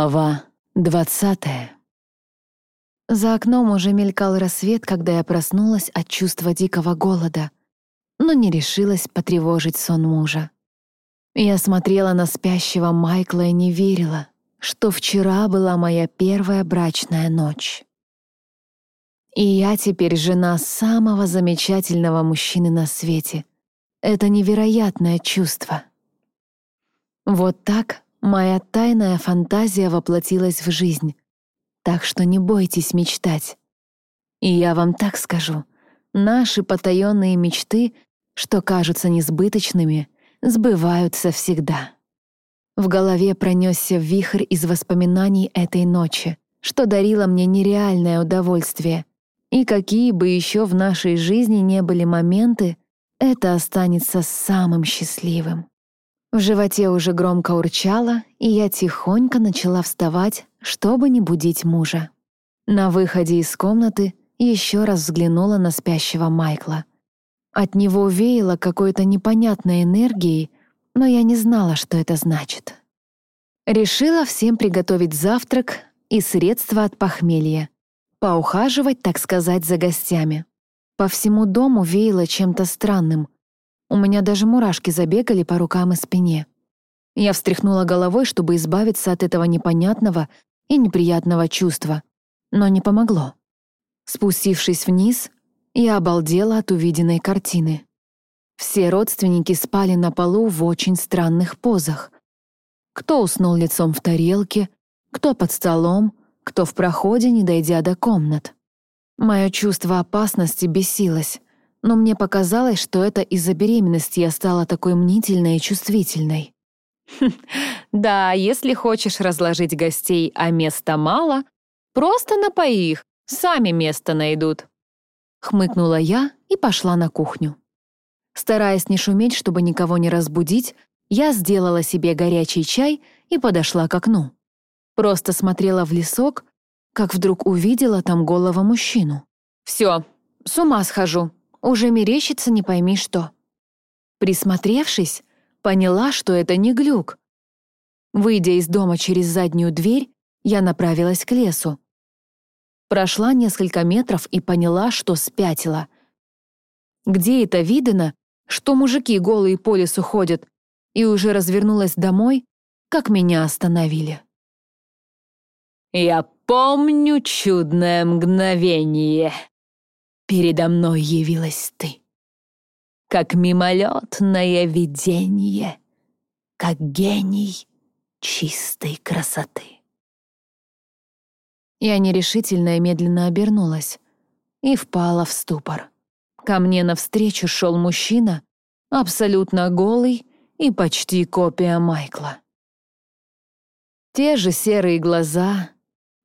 Глава двадцатая. За окном уже мелькал рассвет, когда я проснулась от чувства дикого голода, но не решилась потревожить сон мужа. Я смотрела на спящего Майкла и не верила, что вчера была моя первая брачная ночь. И я теперь жена самого замечательного мужчины на свете. Это невероятное чувство. Вот так Моя тайная фантазия воплотилась в жизнь, так что не бойтесь мечтать. И я вам так скажу, наши потаенные мечты, что кажутся несбыточными, сбываются всегда. В голове пронесся вихрь из воспоминаний этой ночи, что дарило мне нереальное удовольствие. И какие бы еще в нашей жизни не были моменты, это останется самым счастливым. В животе уже громко урчало, и я тихонько начала вставать, чтобы не будить мужа. На выходе из комнаты еще раз взглянула на спящего Майкла. От него веяло какой-то непонятной энергией, но я не знала, что это значит. Решила всем приготовить завтрак и средства от похмелья. Поухаживать, так сказать, за гостями. По всему дому веяло чем-то странным — у меня даже мурашки забегали по рукам и спине. Я встряхнула головой, чтобы избавиться от этого непонятного и неприятного чувства, но не помогло. Спустившись вниз, я обалдела от увиденной картины. Все родственники спали на полу в очень странных позах. Кто уснул лицом в тарелке, кто под столом, кто в проходе, не дойдя до комнат. Мое чувство опасности бесилось но мне показалось, что это из-за беременности я стала такой мнительной и чувствительной. «Да, если хочешь разложить гостей, а места мало, просто напои их, сами место найдут». Хмыкнула я и пошла на кухню. Стараясь не шуметь, чтобы никого не разбудить, я сделала себе горячий чай и подошла к окну. Просто смотрела в лесок, как вдруг увидела там голого мужчину. «Всё, с ума схожу», уже мерещится не пойми что. Присмотревшись, поняла, что это не глюк. Выйдя из дома через заднюю дверь, я направилась к лесу. Прошла несколько метров и поняла, что спятила. Где это видано, что мужики голые по лесу ходят, и уже развернулась домой, как меня остановили. «Я помню чудное мгновение», передо мной явилась ты. Как мимолетное видение, как гений чистой красоты. Я нерешительно и медленно обернулась и впала в ступор. Ко мне навстречу шел мужчина, абсолютно голый и почти копия Майкла. Те же серые глаза,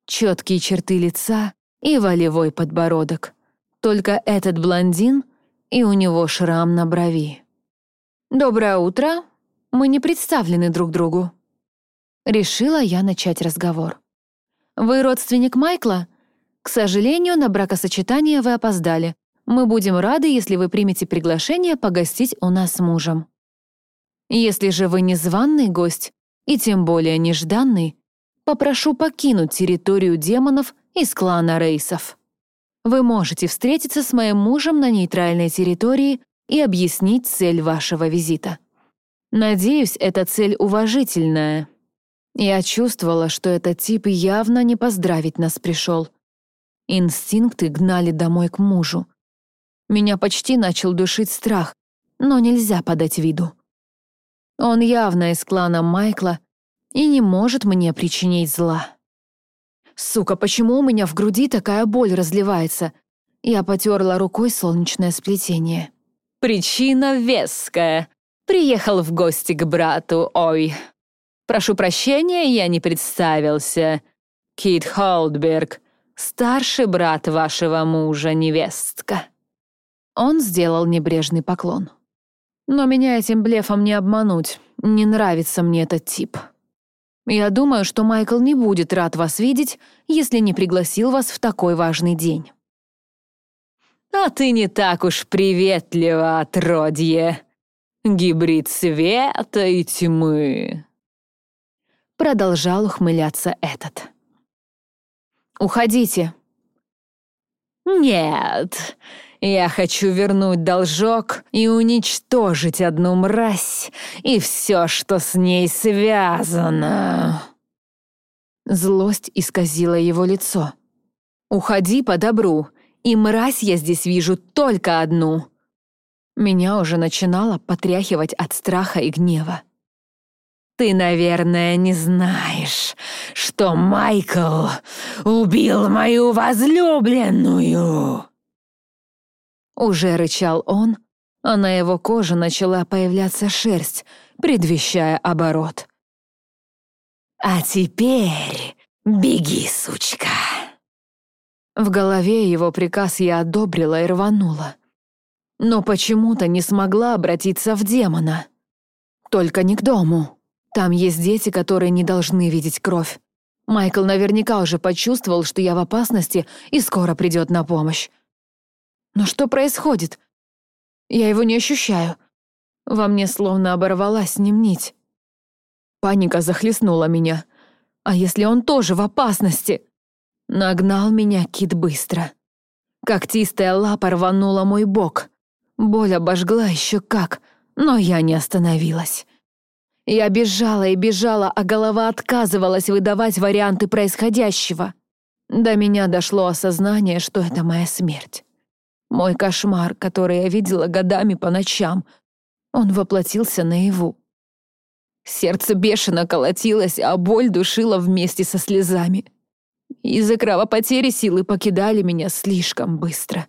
четкие черты лица и волевой подбородок. Только этот блондин, и у него шрам на брови. «Доброе утро. Мы не представлены друг другу». Решила я начать разговор. «Вы родственник Майкла? К сожалению, на бракосочетание вы опоздали. Мы будем рады, если вы примете приглашение погостить у нас с мужем. Если же вы незваный гость, и тем более нежданный, попрошу покинуть территорию демонов из клана Рейсов». Вы можете встретиться с моим мужем на нейтральной территории и объяснить цель вашего визита. Надеюсь, эта цель уважительная. Я чувствовала, что этот тип явно не поздравить нас пришел. Инстинкты гнали домой к мужу. Меня почти начал душить страх, но нельзя подать виду. Он явно из клана Майкла и не может мне причинить зла. Сука, почему у меня в груди такая боль разливается? Я потерла рукой солнечное сплетение. Причина веская. Приехал в гости к брату, ой. Прошу прощения, я не представился. Кит Холдберг, старший брат вашего мужа, невестка. Он сделал небрежный поклон. Но меня этим блефом не обмануть. Не нравится мне этот тип. Я думаю, что Майкл не будет рад вас видеть, если не пригласил вас в такой важный день». «А ты не так уж приветлива, отродье! Гибрид света и тьмы!» продолжал ухмыляться этот. «Уходите». «Нет, я хочу вернуть должок и уничтожить одну мразь и все, что с ней связано». Злость исказила его лицо. «Уходи по добру, и мразь я здесь вижу только одну». Меня уже начинало потряхивать от страха и гнева. «Ты, наверное, не знаешь, что Майкл убил мою возлюбленную!» Уже рычал он, а на его коже начала появляться шерсть, предвещая оборот. «А теперь беги, сучка!» В голове его приказ я одобрила и рванула. Но почему-то не смогла обратиться в демона. Только не к дому. Там есть дети, которые не должны видеть кровь. Майкл наверняка уже почувствовал, что я в опасности и скоро придет на помощь. Но что происходит? Я его не ощущаю. Во мне словно оборвалась с ним нить. Паника захлестнула меня. А если он тоже в опасности? Нагнал меня кит быстро. Когтистая лапа рванула мой бок. Боль обожгла еще как, но я не остановилась. Я бежала и бежала, а голова отказывалась выдавать варианты происходящего. До меня дошло осознание, что это моя смерть. Мой кошмар, который я видела годами по ночам, он воплотился наяву. Сердце бешено колотилось, а боль душила вместе со слезами. Из-за кровопотери силы покидали меня слишком быстро.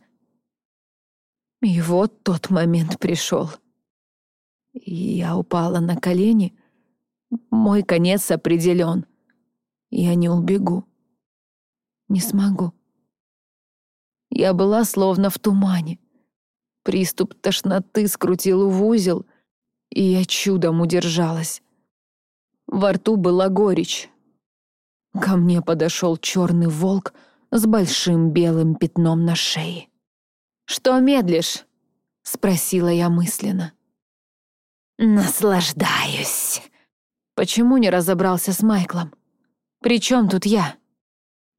И вот тот момент пришел. Я упала на колени. Мой конец определен. Я не убегу. Не смогу. Я была словно в тумане. Приступ тошноты скрутил в узел, и я чудом удержалась. Во рту была горечь. Ко мне подошел черный волк с большим белым пятном на шее. «Что медлишь?» — спросила я мысленно. «Наслаждаюсь». Почему не разобрался с Майклом? «При чем тут я?»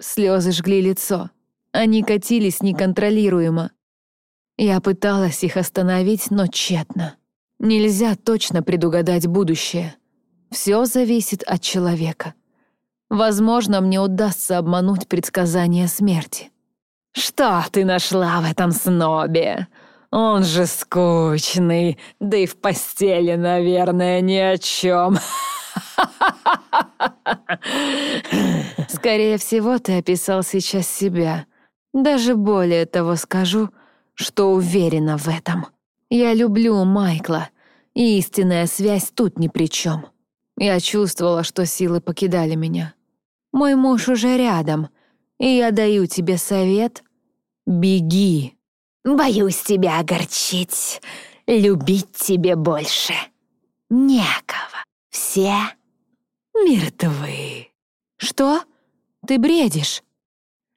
Слезы жгли лицо. Они катились неконтролируемо. Я пыталась их остановить, но тщетно. Нельзя точно предугадать будущее. Все зависит от человека. Возможно, мне удастся обмануть предсказание смерти. «Что ты нашла в этом снобе? Он же скучный, да и в постели, наверное, ни о чем. Скорее всего, ты описал сейчас себя. Даже более того скажу, что уверена в этом. Я люблю Майкла, и истинная связь тут ни при чем. Я чувствовала, что силы покидали меня. Мой муж уже рядом, и я даю тебе совет — беги. Боюсь тебя огорчить, любить тебе больше. Некого. Все мертвы. Что? Ты бредишь?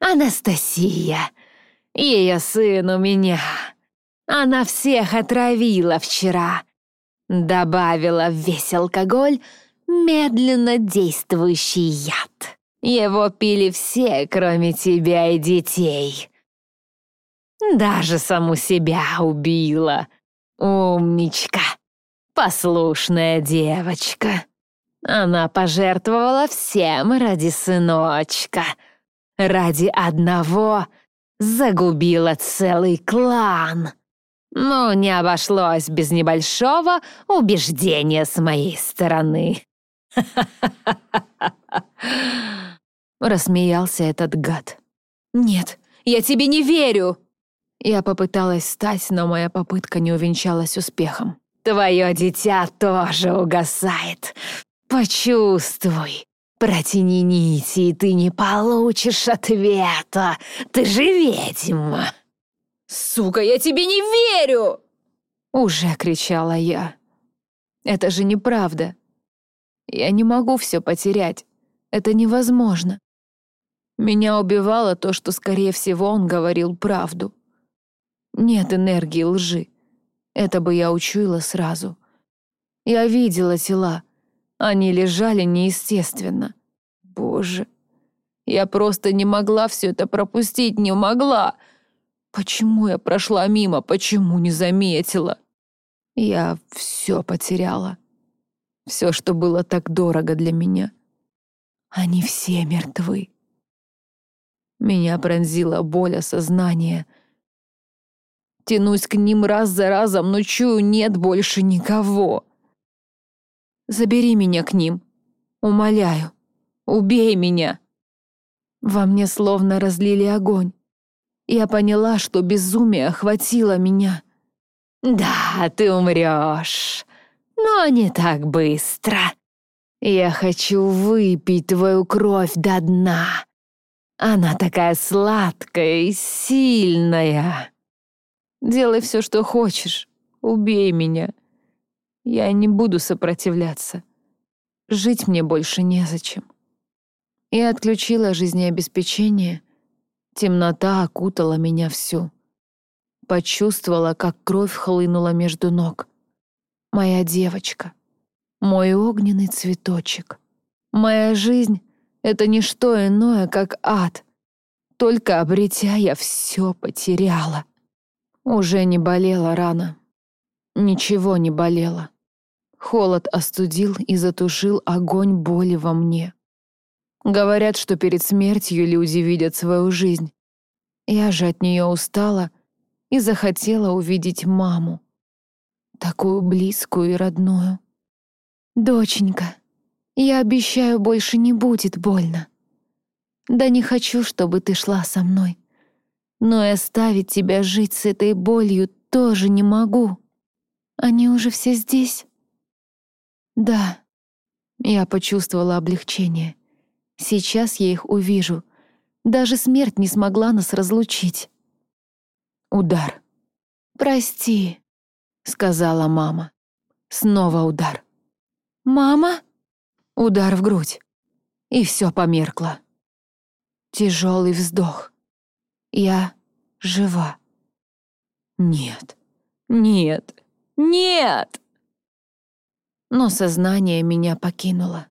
Анастасия, ее сын у меня. Она всех отравила вчера. Добавила в весь алкоголь медленно действующий яд. Его пили все, кроме тебя и детей. Даже саму себя убила. Умничка. Послушная девочка. Она пожертвовала всем ради сыночка. Ради одного загубила целый клан. Ну, не обошлось без небольшого убеждения с моей стороны. Рассмеялся этот гад. «Нет, я тебе не верю!» Я попыталась встать, но моя попытка не увенчалась успехом. «Твое дитя тоже угасает. Почувствуй. Протяни нити, и ты не получишь ответа. Ты же ведьма!» «Сука, я тебе не верю!» Уже кричала я. «Это же неправда. Я не могу все потерять. Это невозможно. Меня убивало то, что, скорее всего, он говорил правду. Нет энергии лжи. Это бы я учуяла сразу. Я видела тела, Они лежали неестественно. Боже, я просто не могла все это пропустить, не могла. Почему я прошла мимо, почему не заметила? Я все потеряла. Все, что было так дорого для меня. Они все мертвы. Меня пронзила боль осознания. Тянусь к ним раз за разом, но чую, нет больше никого. Забери меня к ним. Умоляю. Убей меня. Во мне словно разлили огонь. Я поняла, что безумие охватило меня. «Да, ты умрешь, но не так быстро. Я хочу выпить твою кровь до дна. Она такая сладкая и сильная». «Делай все, что хочешь. Убей меня. Я не буду сопротивляться. Жить мне больше незачем». Я отключила жизнеобеспечение. Темнота окутала меня всю. Почувствовала, как кровь хлынула между ног. Моя девочка. Мой огненный цветочек. Моя жизнь — это не что иное, как ад. Только обретя, я все потеряла. Уже не болела рана. Ничего не болело. Холод остудил и затушил огонь боли во мне. Говорят, что перед смертью люди видят свою жизнь. Я же от нее устала и захотела увидеть маму. Такую близкую и родную. «Доченька, я обещаю, больше не будет больно. Да не хочу, чтобы ты шла со мной. Но и оставить тебя жить с этой болью тоже не могу. Они уже все здесь?» «Да». Я почувствовала облегчение. Сейчас я их увижу. Даже смерть не смогла нас разлучить. Удар. «Прости», — сказала мама. Снова удар. «Мама?» Удар в грудь. И все померкло. Тяжелый вздох. Я жива. Нет, нет, нет! Но сознание меня покинуло.